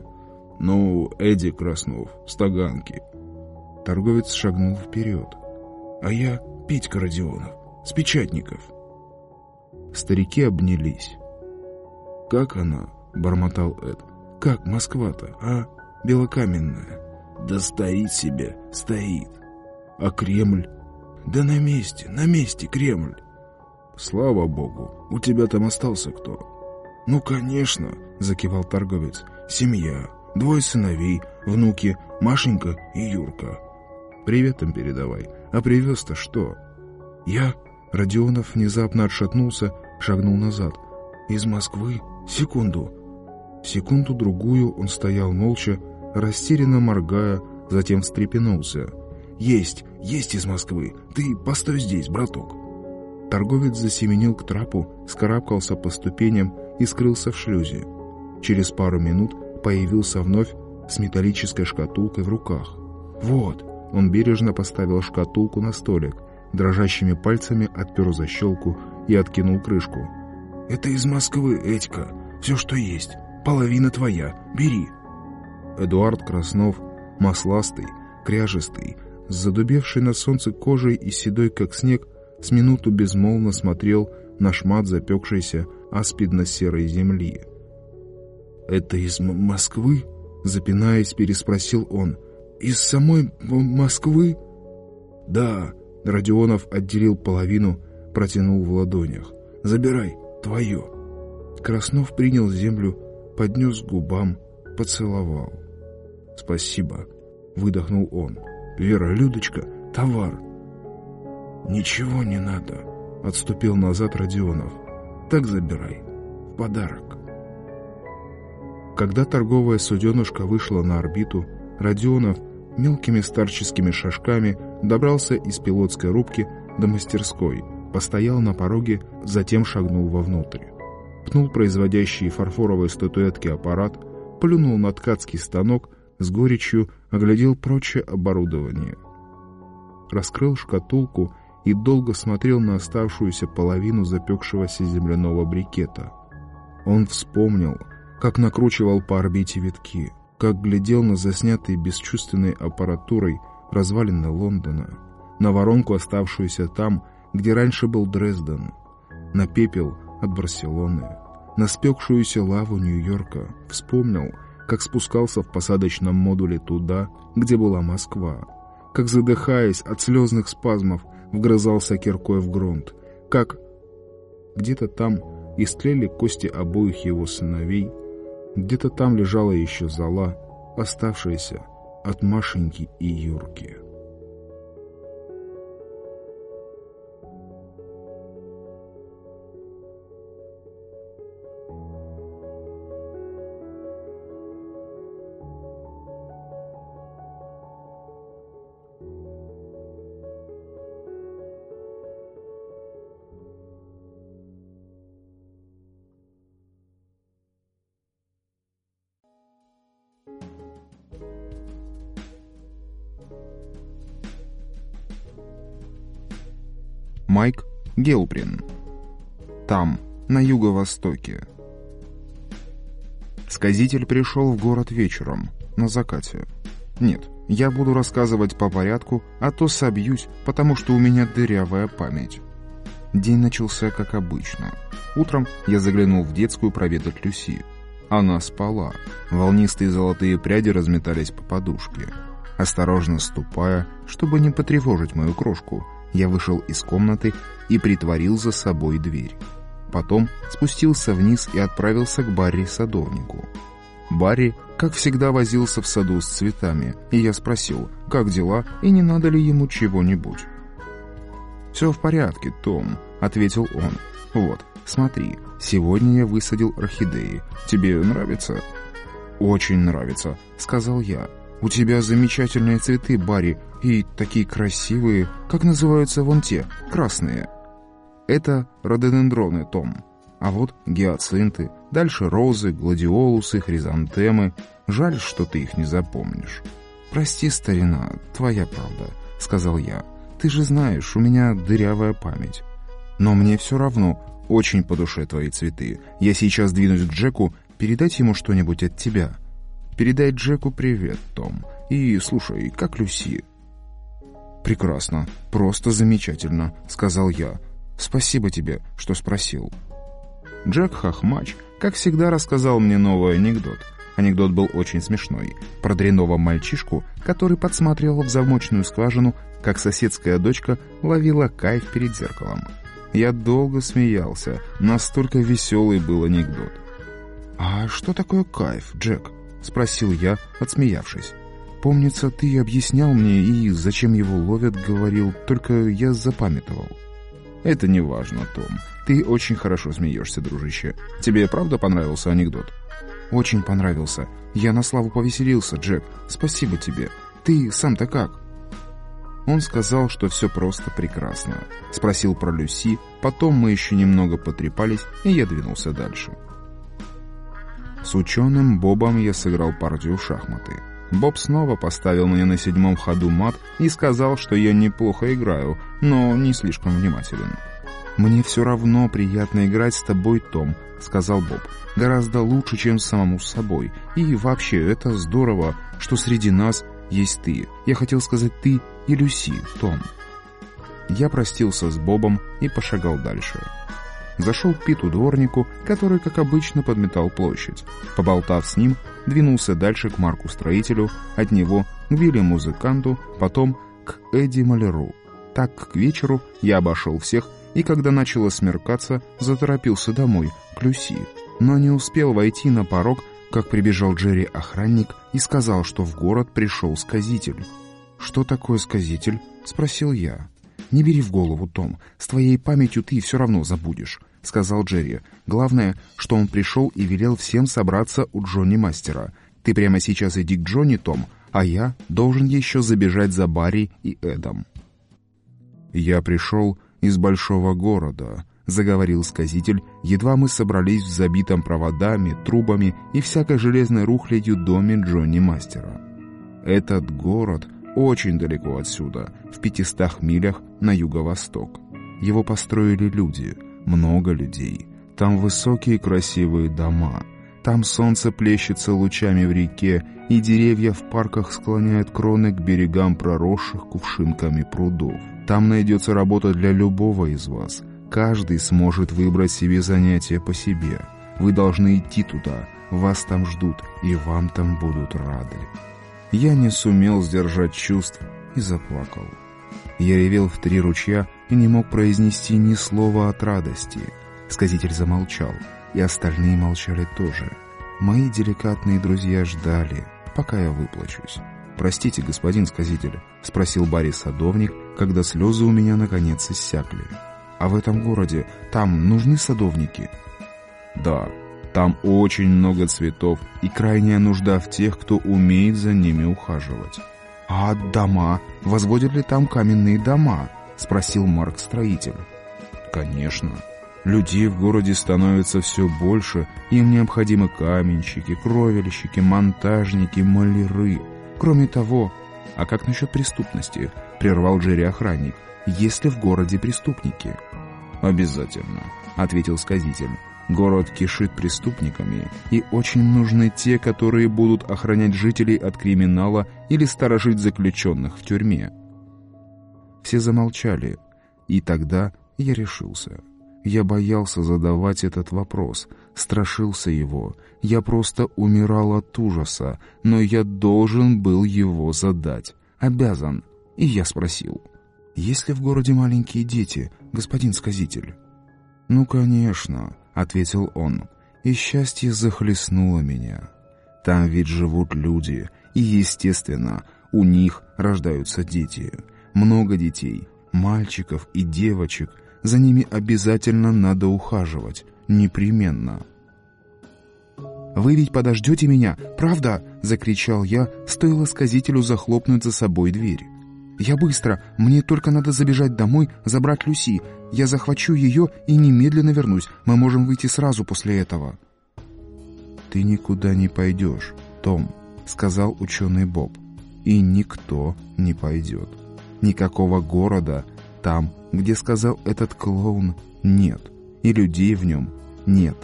«Ну, Эдди Краснов, с Таганки». Торговец шагнул вперед. «А я Петька Родионов, с Печатников». Старики обнялись. «Как она?» — бормотал Эд. «Как Москва-то, а? Белокаменная?» «Да стоит себе, стоит». «А Кремль?» «Да на месте, на месте Кремль». «Слава богу, у тебя там остался кто?» «Ну, конечно», — закивал торговец. «Семья, двое сыновей, внуки, Машенька и Юрка». «Привет им передавай. А привез-то что?» «Я...» Родионов внезапно отшатнулся, шагнул назад. «Из Москвы? Секунду». Секунду-другую он стоял молча, растерянно моргая, затем встрепенулся. «Есть, есть из Москвы. Ты постой здесь, браток». Торговец засеменил к трапу, скарабкался по ступеням и скрылся в шлюзе. Через пару минут появился вновь с металлической шкатулкой в руках. «Вот!» Он бережно поставил шкатулку на столик, дрожащими пальцами отпер защелку и откинул крышку. «Это из Москвы, Этька. Все, что есть. Половина твоя. Бери». Эдуард Краснов, масластый, кряжистый, с задубевшей на солнце кожей и седой, как снег, с минуту безмолвно смотрел на шмат запекшейся аспидно-серой земли. «Это из Москвы?» — запинаясь, переспросил он. «Из самой Москвы?» «Да», — Родионов отделил половину, протянул в ладонях. «Забирай, твое». Краснов принял землю, поднес к губам, поцеловал. «Спасибо», — выдохнул он. «Вера, Людочка, товар». «Ничего не надо», — отступил назад Родионов. «Так забирай. В подарок». Когда торговая суденушка вышла на орбиту, Родионов мелкими старческими шажками добрался из пилотской рубки до мастерской, постоял на пороге, затем шагнул вовнутрь. Пнул производящий фарфоровые статуэтки аппарат, плюнул на ткацкий станок, с горечью оглядел прочее оборудование. Раскрыл шкатулку и долго смотрел на оставшуюся половину запекшегося земляного брикета. Он вспомнил, как накручивал по орбите витки, как глядел на заснятые бесчувственной аппаратурой развалины Лондона, на воронку, оставшуюся там, где раньше был Дрезден, на пепел от Барселоны, на спекшуюся лаву Нью-Йорка, вспомнил, как спускался в посадочном модуле туда, где была Москва, как, задыхаясь от слезных спазмов, вгрызался киркой в грунт, как где-то там истлели кости обоих его сыновей, где-то там лежала еще зола, оставшаяся от Машеньки и Юрки. Майк Гелбрин. Там, на юго-востоке. Сказитель пришел в город вечером, на закате. Нет, я буду рассказывать по порядку, а то собьюсь, потому что у меня дырявая память. День начался как обычно. Утром я заглянул в детскую проведать Люси. Она спала. Волнистые золотые пряди разметались по подушке. Осторожно ступая, чтобы не потревожить мою крошку, я вышел из комнаты и притворил за собой дверь. Потом спустился вниз и отправился к Барри-садовнику. Барри, как всегда, возился в саду с цветами, и я спросил, как дела и не надо ли ему чего-нибудь. «Все в порядке, Том», — ответил он. «Вот, смотри, сегодня я высадил орхидеи. Тебе нравится?» «Очень нравится», — сказал я. «У тебя замечательные цветы, Барри, и такие красивые, как называются вон те, красные. Это рододендроны, Том. А вот гиацинты, дальше розы, гладиолусы, хризантемы. Жаль, что ты их не запомнишь. «Прости, старина, твоя правда», — сказал я. «Ты же знаешь, у меня дырявая память. Но мне все равно, очень по душе твои цветы. Я сейчас двинусь к Джеку, передать ему что-нибудь от тебя». «Передай Джеку привет, Том. И слушай, как Люси?» «Прекрасно, просто замечательно», — сказал я. «Спасибо тебе, что спросил». Джек Хохмач, как всегда, рассказал мне новый анекдот. Анекдот был очень смешной. Про дряного мальчишку, который подсматривал в замочную скважину, как соседская дочка ловила кайф перед зеркалом. Я долго смеялся, настолько веселый был анекдот. «А что такое кайф, Джек?» — спросил я, отсмеявшись. Помнится, ты объяснял мне и зачем его ловят, говорил, только я запамятовал. Это не важно, Том. Ты очень хорошо смеешься, дружище. Тебе правда понравился анекдот? Очень понравился. Я на славу повеселился, Джек. Спасибо тебе. Ты сам-то как? Он сказал, что все просто прекрасно. Спросил про Люси, потом мы еще немного потрепались, и я двинулся дальше. С ученым Бобом я сыграл партию в шахматы. Боб снова поставил мне на седьмом ходу мат и сказал, что я неплохо играю, но не слишком внимателен. «Мне все равно приятно играть с тобой, Том», — сказал Боб. «Гораздо лучше, чем самому с собой. И вообще, это здорово, что среди нас есть ты. Я хотел сказать ты и Люси, Том». Я простился с Бобом и пошагал дальше. Зашел к Питу дворнику, который, как обычно, подметал площадь. Поболтав с ним, двинулся дальше к Марку-строителю, от него к Вилли-музыканту, потом к Эдди Маляру. Так к вечеру я обошел всех и, когда начало смеркаться, заторопился домой, к Люси. Но не успел войти на порог, как прибежал Джерри-охранник и сказал, что в город пришел сказитель. «Что такое сказитель?» — спросил я. «Не бери в голову, Том. С твоей памятью ты все равно забудешь», — сказал Джерри. «Главное, что он пришел и велел всем собраться у Джонни Мастера. Ты прямо сейчас иди к Джонни, Том, а я должен еще забежать за Барри и Эдом». «Я пришел из большого города», — заговорил сказитель, едва мы собрались в забитом проводами, трубами и всякой железной рухлядью доме Джонни Мастера. «Этот город очень далеко отсюда, в пятистах милях на юго-восток. Его построили люди, много людей. Там высокие красивые дома. Там солнце плещется лучами в реке, и деревья в парках склоняют кроны к берегам проросших кувшинками прудов. Там найдется работа для любого из вас. Каждый сможет выбрать себе занятие по себе. Вы должны идти туда, вас там ждут, и вам там будут рады. Я не сумел сдержать чувств и заплакал. Я ревел в три ручья и не мог произнести ни слова от радости. Сказитель замолчал, и остальные молчали тоже. Мои деликатные друзья ждали, пока я выплачусь. «Простите, господин сказитель», — спросил Барри садовник, когда слезы у меня наконец иссякли. «А в этом городе там нужны садовники?» «Да, там очень много цветов и крайняя нужда в тех, кто умеет за ними ухаживать». «А дома? Возводят ли там каменные дома?» — спросил Марк-строитель. «Конечно. Людей в городе становится все больше, им необходимы каменщики, кровельщики, монтажники, маляры. Кроме того, а как насчет преступности?» — прервал Джерри охранник. «Есть ли в городе преступники?» «Обязательно», — ответил сказитель. Город кишит преступниками, и очень нужны те, которые будут охранять жителей от криминала или сторожить заключенных в тюрьме. Все замолчали, и тогда я решился. Я боялся задавать этот вопрос, страшился его. Я просто умирал от ужаса, но я должен был его задать. Обязан. И я спросил. «Есть ли в городе маленькие дети, господин сказитель?» «Ну, конечно», — ответил он, — «и счастье захлестнуло меня. Там ведь живут люди, и, естественно, у них рождаются дети. Много детей, мальчиков и девочек, за ними обязательно надо ухаживать, непременно». «Вы ведь подождете меня, правда?» — закричал я, стоило сказителю захлопнуть за собой дверь. «Я быстро. Мне только надо забежать домой, забрать Люси. Я захвачу ее и немедленно вернусь. Мы можем выйти сразу после этого». «Ты никуда не пойдешь, Том», — сказал ученый Боб. «И никто не пойдет. Никакого города там, где сказал этот клоун, нет. И людей в нем нет.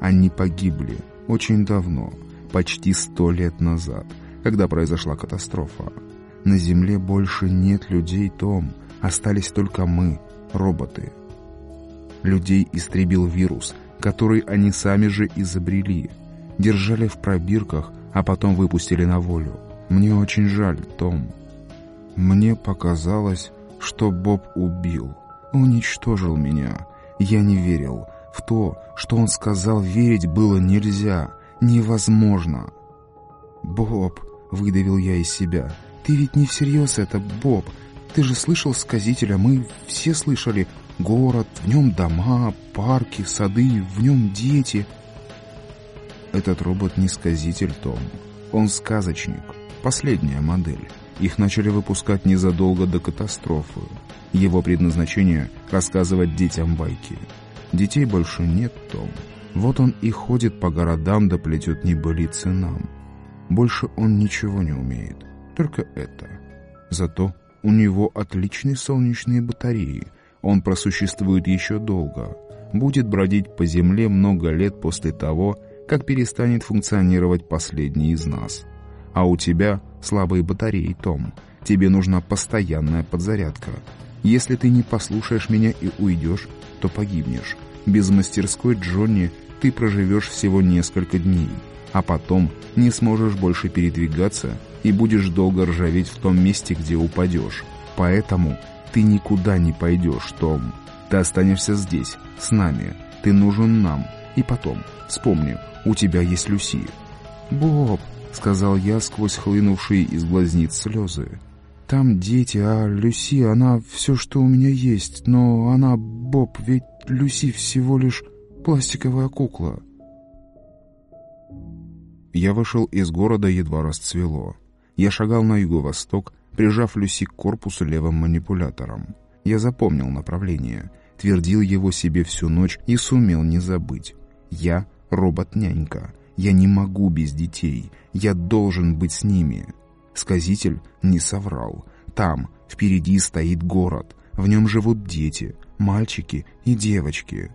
Они погибли очень давно, почти сто лет назад, когда произошла катастрофа. На Земле больше нет людей, Том. Остались только мы, роботы. Людей истребил вирус, который они сами же изобрели. Держали в пробирках, а потом выпустили на волю. Мне очень жаль, Том. Мне показалось, что Боб убил, уничтожил меня. Я не верил. В то, что он сказал, верить было нельзя, невозможно. «Боб», — выдавил я из себя, — «Ты ведь не всерьез это, Боб. Ты же слышал сказителя, мы все слышали. Город, в нем дома, парки, сады, в нем дети». Этот робот не сказитель, Том. Он сказочник. Последняя модель. Их начали выпускать незадолго до катастрофы. Его предназначение — рассказывать детям байки. Детей больше нет, Том. Вот он и ходит по городам да плетет небылицы нам. Больше он ничего не умеет. Только это. Зато у него отличные солнечные батареи. Он просуществует еще долго. Будет бродить по земле много лет после того, как перестанет функционировать последний из нас. А у тебя слабые батареи, Том. Тебе нужна постоянная подзарядка. Если ты не послушаешь меня и уйдешь, то погибнешь. Без мастерской Джонни ты проживешь всего несколько дней, а потом не сможешь больше передвигаться и будешь долго ржаветь в том месте, где упадешь. Поэтому ты никуда не пойдешь, Том. Ты останешься здесь, с нами. Ты нужен нам. И потом, вспомни, у тебя есть Люси. «Боб», — сказал я сквозь хлынувшие из глазниц слезы. «Там дети, а Люси, она все, что у меня есть. Но она, Боб, ведь Люси всего лишь пластиковая кукла». Я вышел из города, едва расцвело. Я шагал на юго-восток, прижав Люси к корпусу левым манипулятором. Я запомнил направление, твердил его себе всю ночь и сумел не забыть. Я робот-нянька. Я не могу без детей. Я должен быть с ними. Сказитель не соврал. Там, впереди стоит город. В нем живут дети, мальчики и девочки.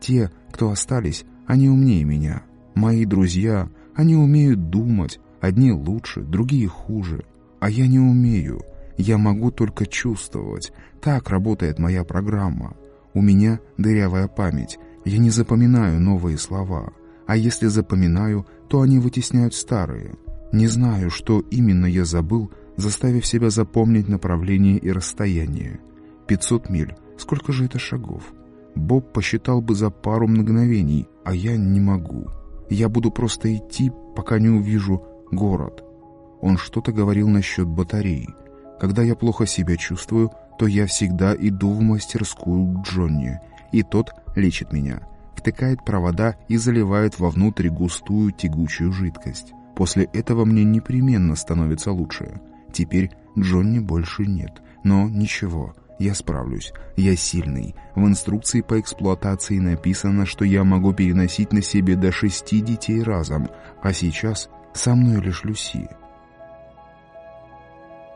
Те, кто остались, они умнее меня. Мои друзья, они умеют думать. Одни лучше, другие хуже. А я не умею. Я могу только чувствовать. Так работает моя программа. У меня дырявая память. Я не запоминаю новые слова. А если запоминаю, то они вытесняют старые. Не знаю, что именно я забыл, заставив себя запомнить направление и расстояние. 500 миль. Сколько же это шагов? Боб посчитал бы за пару мгновений, а я не могу. Я буду просто идти, пока не увижу город. Он что-то говорил насчет батареи. Когда я плохо себя чувствую, то я всегда иду в мастерскую к Джонни, и тот лечит меня, втыкает провода и заливает вовнутрь густую тягучую жидкость. После этого мне непременно становится лучше. Теперь Джонни больше нет, но ничего, я справлюсь. Я сильный. В инструкции по эксплуатации написано, что я могу переносить на себе до шести детей разом, а сейчас со мной лишь Люси.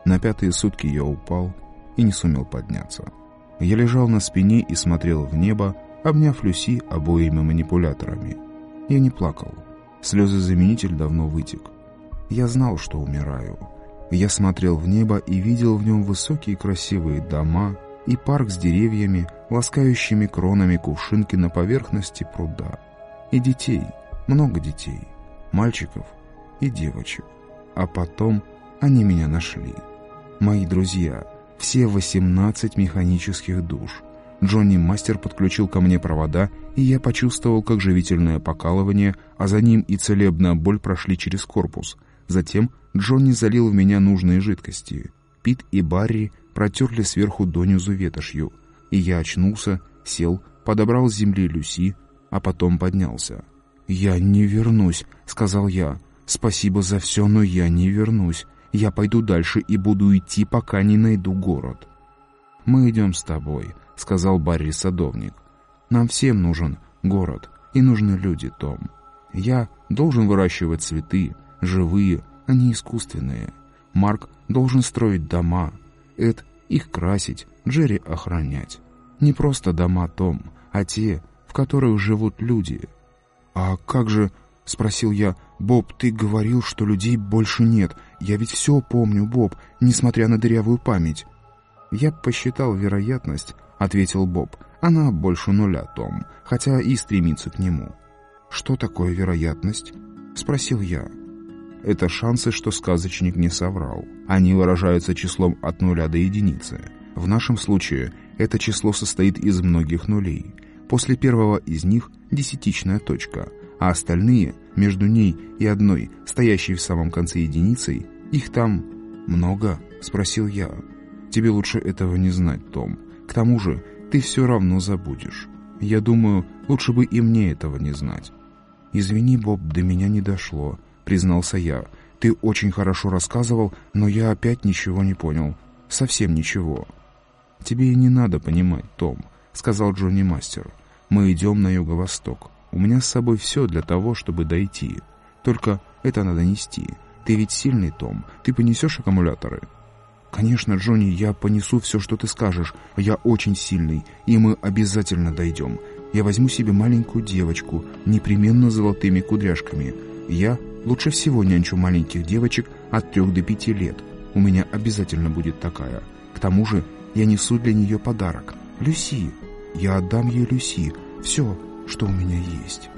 На пятые сутки я упал и не сумел подняться. Я лежал на спине и смотрел в небо, обняв Люси обоими манипуляторами. Я не плакал. Слезозаменитель давно вытек. Я знал, что умираю. Я смотрел в небо и видел в нем высокие красивые дома и парк с деревьями, ласкающими кронами кувшинки на поверхности пруда. И детей, много детей, мальчиков и девочек. А потом они меня нашли мои друзья, все 18 механических душ. Джонни Мастер подключил ко мне провода, и я почувствовал, как живительное покалывание, а за ним и целебная боль прошли через корпус. Затем Джонни залил в меня нужные жидкости. Пит и Барри протерли сверху донизу ветошью, и я очнулся, сел, подобрал с земли Люси, а потом поднялся. «Я не вернусь», — сказал я. «Спасибо за все, но я не вернусь. Я пойду дальше и буду идти, пока не найду город». «Мы идем с тобой», — сказал Барри садовник. «Нам всем нужен город, и нужны люди, Том. Я должен выращивать цветы, живые, а не искусственные. Марк должен строить дома, Эд их красить, Джерри охранять. Не просто дома, Том, а те, в которых живут люди». «А как же...» — спросил я. «Боб, ты говорил, что людей больше нет. Я ведь все помню, Боб, несмотря на дырявую память». «Я посчитал вероятность», — ответил Боб. «Она больше нуля, Том, хотя и стремится к нему». «Что такое вероятность?» — спросил я. «Это шансы, что сказочник не соврал. Они выражаются числом от нуля до единицы. В нашем случае это число состоит из многих нулей. После первого из них — десятичная точка — а остальные, между ней и одной, стоящей в самом конце единицей, их там много?» — спросил я. «Тебе лучше этого не знать, Том. К тому же ты все равно забудешь. Я думаю, лучше бы и мне этого не знать». «Извини, Боб, до меня не дошло», — признался я. «Ты очень хорошо рассказывал, но я опять ничего не понял. Совсем ничего». «Тебе и не надо понимать, Том», — сказал Джонни Мастер. «Мы идем на юго-восток. У меня с собой все для того, чтобы дойти. Только это надо нести. Ты ведь сильный, Том. Ты понесешь аккумуляторы?» «Конечно, Джонни, я понесу все, что ты скажешь. Я очень сильный, и мы обязательно дойдем. Я возьму себе маленькую девочку, непременно с золотыми кудряшками. Я лучше всего нянчу маленьких девочек от трех до пяти лет. У меня обязательно будет такая. К тому же Я несу для нее подарок. Люси. Я отдам ей Люси. Все, что у меня есть».